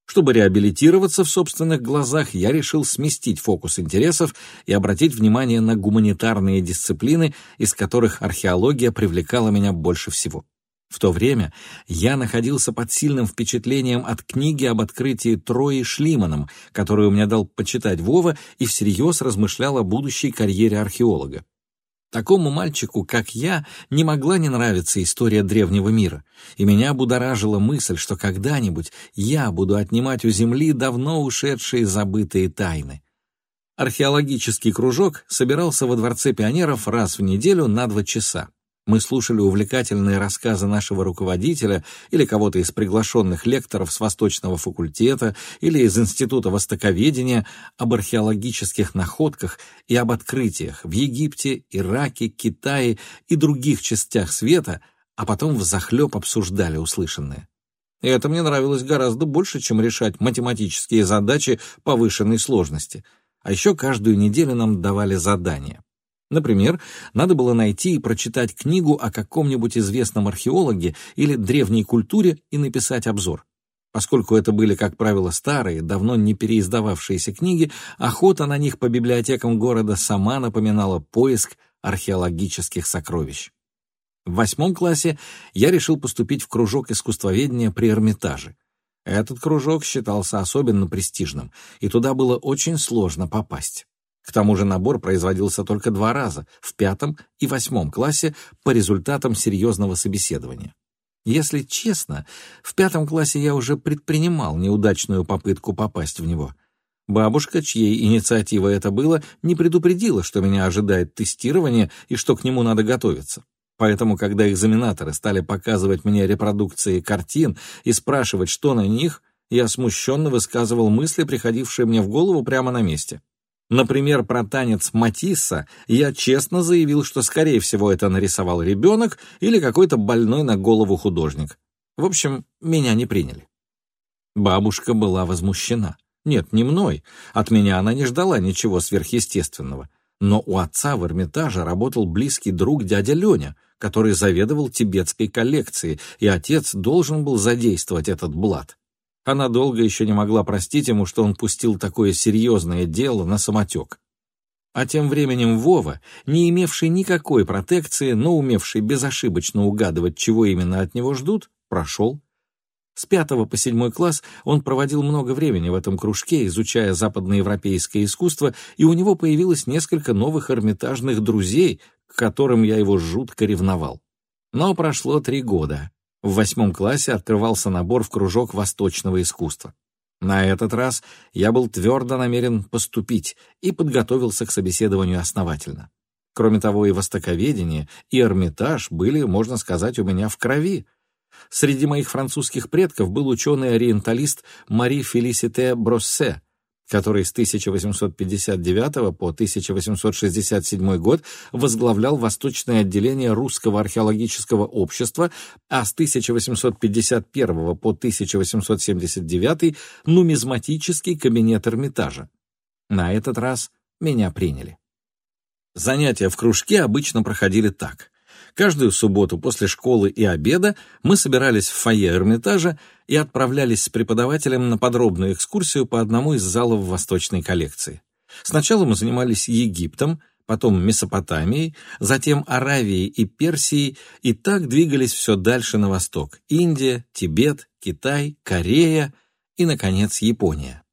Чтобы реабилитироваться в собственных глазах, я решил сместить фокус интересов и обратить внимание на гуманитарные дисциплины, из которых археология привлекала меня больше всего. В то время я находился под сильным впечатлением от книги об открытии Трои Шлиманом, которую мне дал почитать Вова, и всерьез размышлял о будущей карьере археолога. Такому мальчику, как я, не могла не нравиться история древнего мира, и меня будоражила мысль, что когда-нибудь я буду отнимать у Земли давно ушедшие забытые тайны. Археологический кружок собирался во Дворце пионеров раз в неделю на два часа. Мы слушали увлекательные рассказы нашего руководителя или кого-то из приглашенных лекторов с Восточного факультета или из Института Востоковедения об археологических находках и об открытиях в Египте, Ираке, Китае и других частях света, а потом взахлеб обсуждали услышанное. И это мне нравилось гораздо больше, чем решать математические задачи повышенной сложности. А еще каждую неделю нам давали задания. Например, надо было найти и прочитать книгу о каком-нибудь известном археологе или древней культуре и написать обзор. Поскольку это были, как правило, старые, давно не переиздававшиеся книги, охота на них по библиотекам города сама напоминала поиск археологических сокровищ. В восьмом классе я решил поступить в кружок искусствоведения при Эрмитаже. Этот кружок считался особенно престижным, и туда было очень сложно попасть. К тому же набор производился только два раза, в пятом и восьмом классе, по результатам серьезного собеседования. Если честно, в пятом классе я уже предпринимал неудачную попытку попасть в него. Бабушка, чьей инициатива это было, не предупредила, что меня ожидает тестирование и что к нему надо готовиться. Поэтому, когда экзаменаторы стали показывать мне репродукции картин и спрашивать, что на них, я смущенно высказывал мысли, приходившие мне в голову прямо на месте. Например, про танец Матисса я честно заявил, что, скорее всего, это нарисовал ребенок или какой-то больной на голову художник. В общем, меня не приняли. Бабушка была возмущена. Нет, не мной. От меня она не ждала ничего сверхъестественного. Но у отца в Эрмитаже работал близкий друг дядя Леня, который заведовал тибетской коллекцией, и отец должен был задействовать этот блат. Она долго еще не могла простить ему, что он пустил такое серьезное дело на самотек. А тем временем Вова, не имевший никакой протекции, но умевший безошибочно угадывать, чего именно от него ждут, прошел. С пятого по седьмой класс он проводил много времени в этом кружке, изучая западноевропейское искусство, и у него появилось несколько новых эрмитажных друзей, к которым я его жутко ревновал. Но прошло три года. В восьмом классе открывался набор в кружок восточного искусства. На этот раз я был твердо намерен поступить и подготовился к собеседованию основательно. Кроме того, и востоковедение, и Эрмитаж были, можно сказать, у меня в крови. Среди моих французских предков был ученый-ориенталист Мари Фелисите Броссе, который с 1859 по 1867 год возглавлял восточное отделение Русского археологического общества, а с 1851 по 1879 нумизматический кабинет Эрмитажа. На этот раз меня приняли. Занятия в кружке обычно проходили так. Каждую субботу после школы и обеда мы собирались в фойе Эрмитажа и отправлялись с преподавателем на подробную экскурсию по одному из залов восточной коллекции. Сначала мы занимались Египтом, потом Месопотамией, затем Аравией и Персией, и так двигались все дальше на восток – Индия, Тибет, Китай, Корея и, наконец, Япония.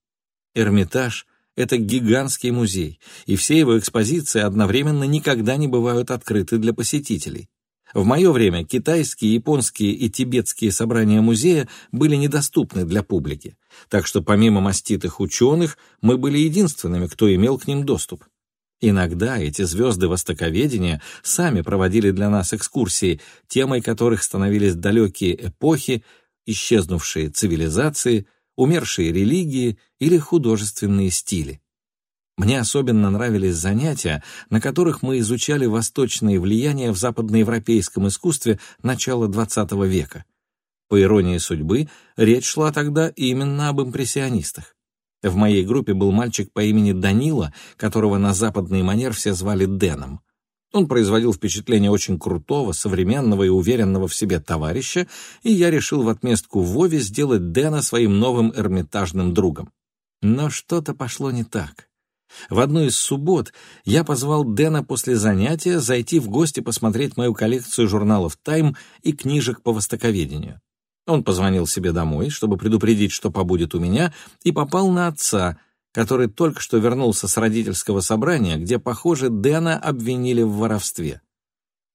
Эрмитаж — это гигантский музей, и все его экспозиции одновременно никогда не бывают открыты для посетителей. В мое время китайские, японские и тибетские собрания музея были недоступны для публики, так что помимо маститых ученых мы были единственными, кто имел к ним доступ. Иногда эти звезды востоковедения сами проводили для нас экскурсии, темой которых становились далекие эпохи, исчезнувшие цивилизации, умершие религии или художественные стили. Мне особенно нравились занятия, на которых мы изучали восточные влияния в западноевропейском искусстве начала XX века. По иронии судьбы, речь шла тогда именно об импрессионистах. В моей группе был мальчик по имени Данила, которого на западный манер все звали Дэном. Он производил впечатление очень крутого, современного и уверенного в себе товарища, и я решил в отместку Вове сделать Дэна своим новым эрмитажным другом. Но что-то пошло не так. В одну из суббот я позвал Дэна после занятия зайти в гости посмотреть мою коллекцию журналов «Тайм» и книжек по востоковедению. Он позвонил себе домой, чтобы предупредить, что побудет у меня, и попал на отца, который только что вернулся с родительского собрания, где, похоже, Дэна обвинили в воровстве.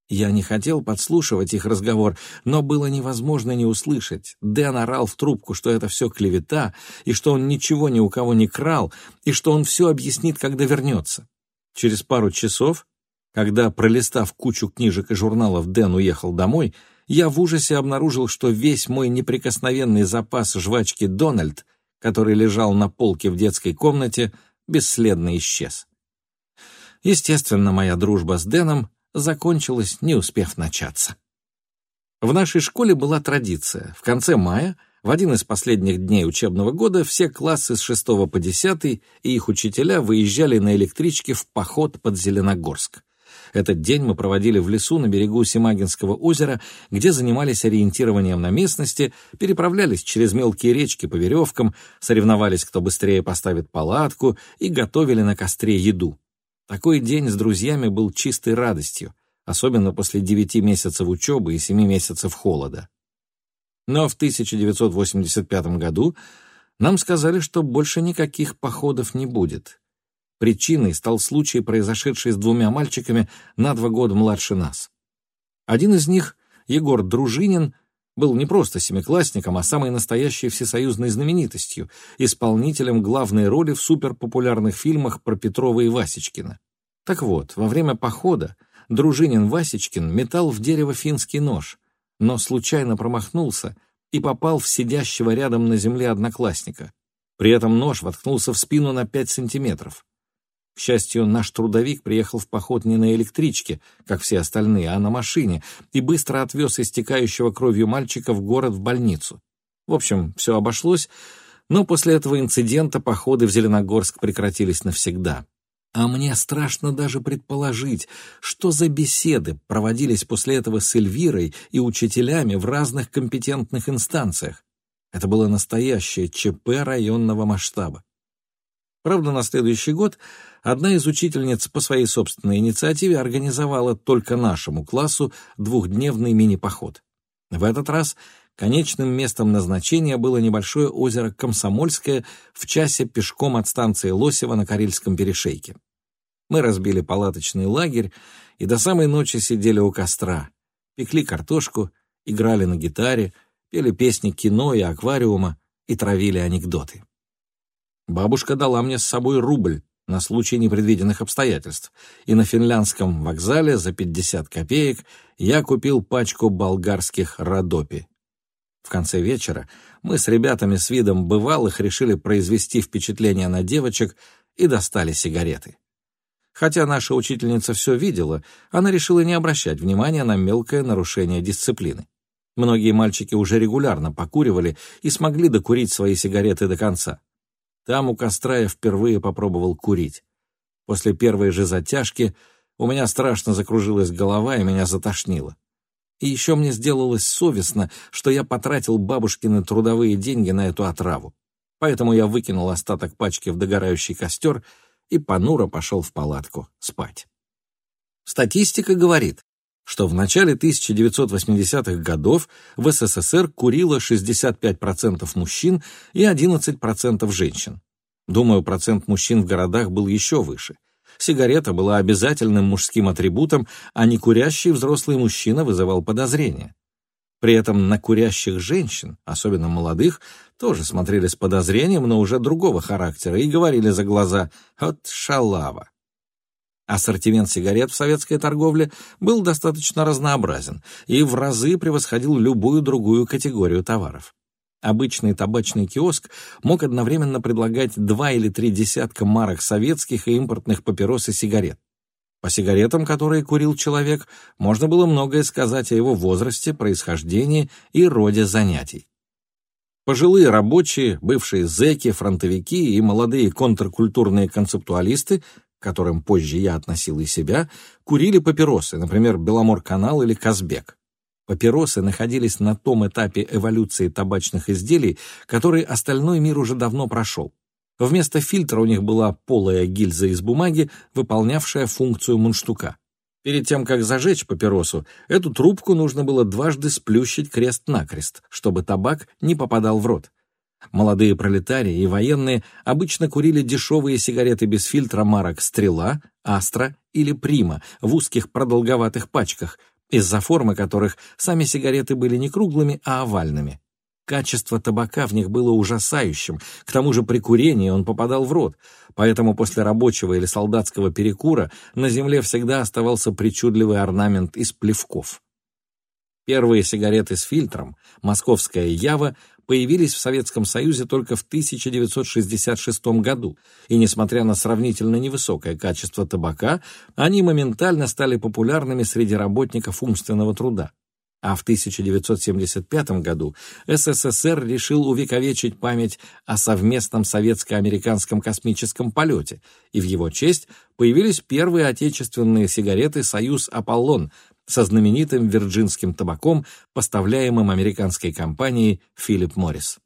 Я не хотел подслушивать их разговор, но было невозможно не услышать. Дэн орал в трубку, что это все клевета, и что он ничего ни у кого не крал, и что он все объяснит, когда вернется. Через пару часов, когда, пролистав кучу книжек и журналов, Дэн уехал домой, я в ужасе обнаружил, что весь мой неприкосновенный запас жвачки «Дональд», который лежал на полке в детской комнате, бесследно исчез. Естественно, моя дружба с Дэном закончилась, не успев начаться. В нашей школе была традиция. В конце мая, в один из последних дней учебного года, все классы с 6 по 10 и их учителя выезжали на электричке в поход под Зеленогорск. Этот день мы проводили в лесу на берегу Семагинского озера, где занимались ориентированием на местности, переправлялись через мелкие речки по веревкам, соревновались, кто быстрее поставит палатку и готовили на костре еду. Такой день с друзьями был чистой радостью, особенно после девяти месяцев учебы и семи месяцев холода. Но в 1985 году нам сказали, что больше никаких походов не будет. Причиной стал случай, произошедший с двумя мальчиками на два года младше нас. Один из них, Егор Дружинин, был не просто семиклассником, а самой настоящей всесоюзной знаменитостью, исполнителем главной роли в суперпопулярных фильмах про Петрова и Васечкина. Так вот, во время похода Дружинин Васечкин метал в дерево финский нож, но случайно промахнулся и попал в сидящего рядом на земле одноклассника. При этом нож воткнулся в спину на пять сантиметров. К счастью, наш трудовик приехал в поход не на электричке, как все остальные, а на машине, и быстро отвез истекающего кровью мальчика в город в больницу. В общем, все обошлось, но после этого инцидента походы в Зеленогорск прекратились навсегда. А мне страшно даже предположить, что за беседы проводились после этого с Эльвирой и учителями в разных компетентных инстанциях. Это было настоящее ЧП районного масштаба. Правда, на следующий год одна из учительниц по своей собственной инициативе организовала только нашему классу двухдневный мини-поход. В этот раз конечным местом назначения было небольшое озеро Комсомольское в часе пешком от станции Лосева на Карельском перешейке. Мы разбили палаточный лагерь и до самой ночи сидели у костра, пекли картошку, играли на гитаре, пели песни кино и аквариума и травили анекдоты. Бабушка дала мне с собой рубль на случай непредвиденных обстоятельств, и на финляндском вокзале за 50 копеек я купил пачку болгарских радопи. В конце вечера мы с ребятами с видом бывалых решили произвести впечатление на девочек и достали сигареты. Хотя наша учительница все видела, она решила не обращать внимания на мелкое нарушение дисциплины. Многие мальчики уже регулярно покуривали и смогли докурить свои сигареты до конца. Там у костра я впервые попробовал курить. После первой же затяжки у меня страшно закружилась голова и меня затошнило. И еще мне сделалось совестно, что я потратил бабушкины трудовые деньги на эту отраву. Поэтому я выкинул остаток пачки в догорающий костер и понуро пошел в палатку спать. Статистика говорит, что в начале 1980-х годов в СССР курило 65% мужчин и 11% женщин. Думаю, процент мужчин в городах был еще выше. Сигарета была обязательным мужским атрибутом, а некурящий взрослый мужчина вызывал подозрения. При этом на курящих женщин, особенно молодых, тоже смотрели с подозрением, но уже другого характера, и говорили за глаза «от шалава». Ассортимент сигарет в советской торговле был достаточно разнообразен и в разы превосходил любую другую категорию товаров. Обычный табачный киоск мог одновременно предлагать два или три десятка марок советских и импортных папирос и сигарет. По сигаретам, которые курил человек, можно было многое сказать о его возрасте, происхождении и роде занятий. Пожилые рабочие, бывшие зэки, фронтовики и молодые контркультурные концептуалисты которым позже я относил и себя, курили папиросы, например, Беломор-канал или Казбек. Папиросы находились на том этапе эволюции табачных изделий, который остальной мир уже давно прошел. Вместо фильтра у них была полая гильза из бумаги, выполнявшая функцию мундштука. Перед тем, как зажечь папиросу, эту трубку нужно было дважды сплющить крест-накрест, чтобы табак не попадал в рот. Молодые пролетарии и военные обычно курили дешевые сигареты без фильтра марок «Стрела», «Астра» или «Прима» в узких продолговатых пачках, из-за формы которых сами сигареты были не круглыми, а овальными. Качество табака в них было ужасающим, к тому же при курении он попадал в рот, поэтому после рабочего или солдатского перекура на земле всегда оставался причудливый орнамент из плевков. Первые сигареты с фильтром, московская «Ява», появились в Советском Союзе только в 1966 году, и несмотря на сравнительно невысокое качество табака, они моментально стали популярными среди работников умственного труда. А в 1975 году СССР решил увековечить память о совместном советско-американском космическом полете, и в его честь появились первые отечественные сигареты «Союз Аполлон», со знаменитым вирджинским табаком, поставляемым американской компанией Philip Morris.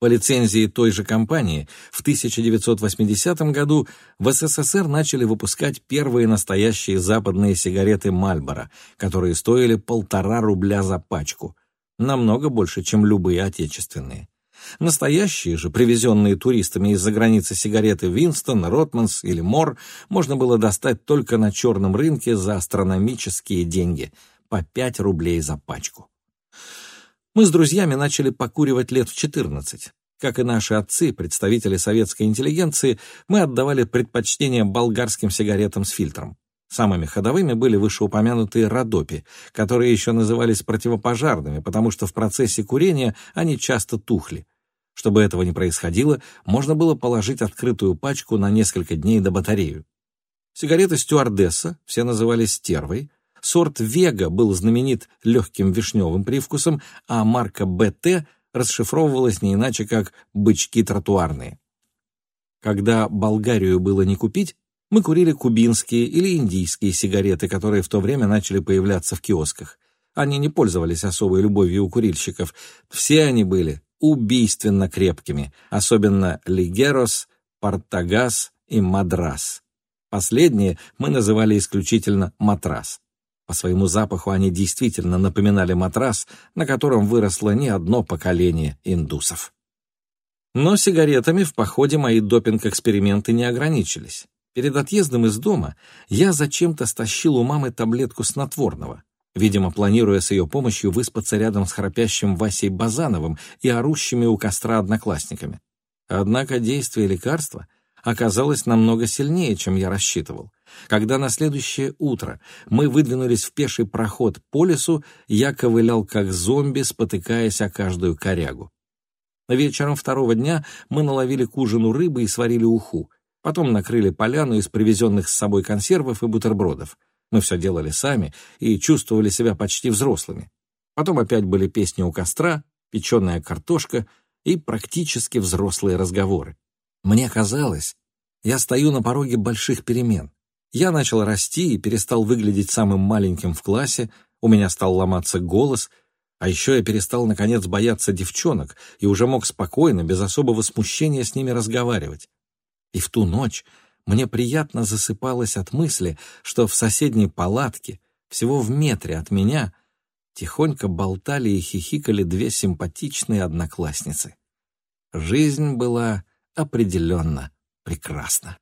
По лицензии той же компании в 1980 году в СССР начали выпускать первые настоящие западные сигареты Marlboro, которые стоили полтора рубля за пачку, намного больше, чем любые отечественные. Настоящие же, привезенные туристами из-за границы сигареты Винстон, Ротманс или Мор можно было достать только на черном рынке за астрономические деньги – по 5 рублей за пачку. Мы с друзьями начали покуривать лет в 14. Как и наши отцы, представители советской интеллигенции, мы отдавали предпочтение болгарским сигаретам с фильтром. Самыми ходовыми были вышеупомянутые родопи, которые еще назывались противопожарными, потому что в процессе курения они часто тухли. Чтобы этого не происходило, можно было положить открытую пачку на несколько дней до батарею. Сигареты «Стюардесса» все называли «стервой», сорт «Вега» был знаменит легким вишневым привкусом, а марка «БТ» расшифровывалась не иначе, как «бычки тротуарные». Когда Болгарию было не купить, мы курили кубинские или индийские сигареты, которые в то время начали появляться в киосках. Они не пользовались особой любовью у курильщиков. Все они были убийственно крепкими, особенно Лигерос, Портагас и Мадрас. Последние мы называли исключительно матрас. По своему запаху они действительно напоминали матрас, на котором выросло не одно поколение индусов. Но сигаретами в походе мои допинг-эксперименты не ограничились. Перед отъездом из дома я зачем-то стащил у мамы таблетку снотворного, видимо, планируя с ее помощью выспаться рядом с храпящим Васей Базановым и орущими у костра одноклассниками. Однако действие лекарства оказалось намного сильнее, чем я рассчитывал. Когда на следующее утро мы выдвинулись в пеший проход по лесу, я ковылял как зомби, спотыкаясь о каждую корягу. Вечером второго дня мы наловили к ужину рыбы и сварили уху. Потом накрыли поляну из привезенных с собой консервов и бутербродов. Мы все делали сами и чувствовали себя почти взрослыми. Потом опять были песни у костра, печеная картошка и практически взрослые разговоры. Мне казалось, я стою на пороге больших перемен. Я начал расти и перестал выглядеть самым маленьким в классе, у меня стал ломаться голос, а еще я перестал, наконец, бояться девчонок и уже мог спокойно, без особого смущения с ними разговаривать. И в ту ночь мне приятно засыпалось от мысли, что в соседней палатке, всего в метре от меня, тихонько болтали и хихикали две симпатичные одноклассницы. Жизнь была определенно прекрасна.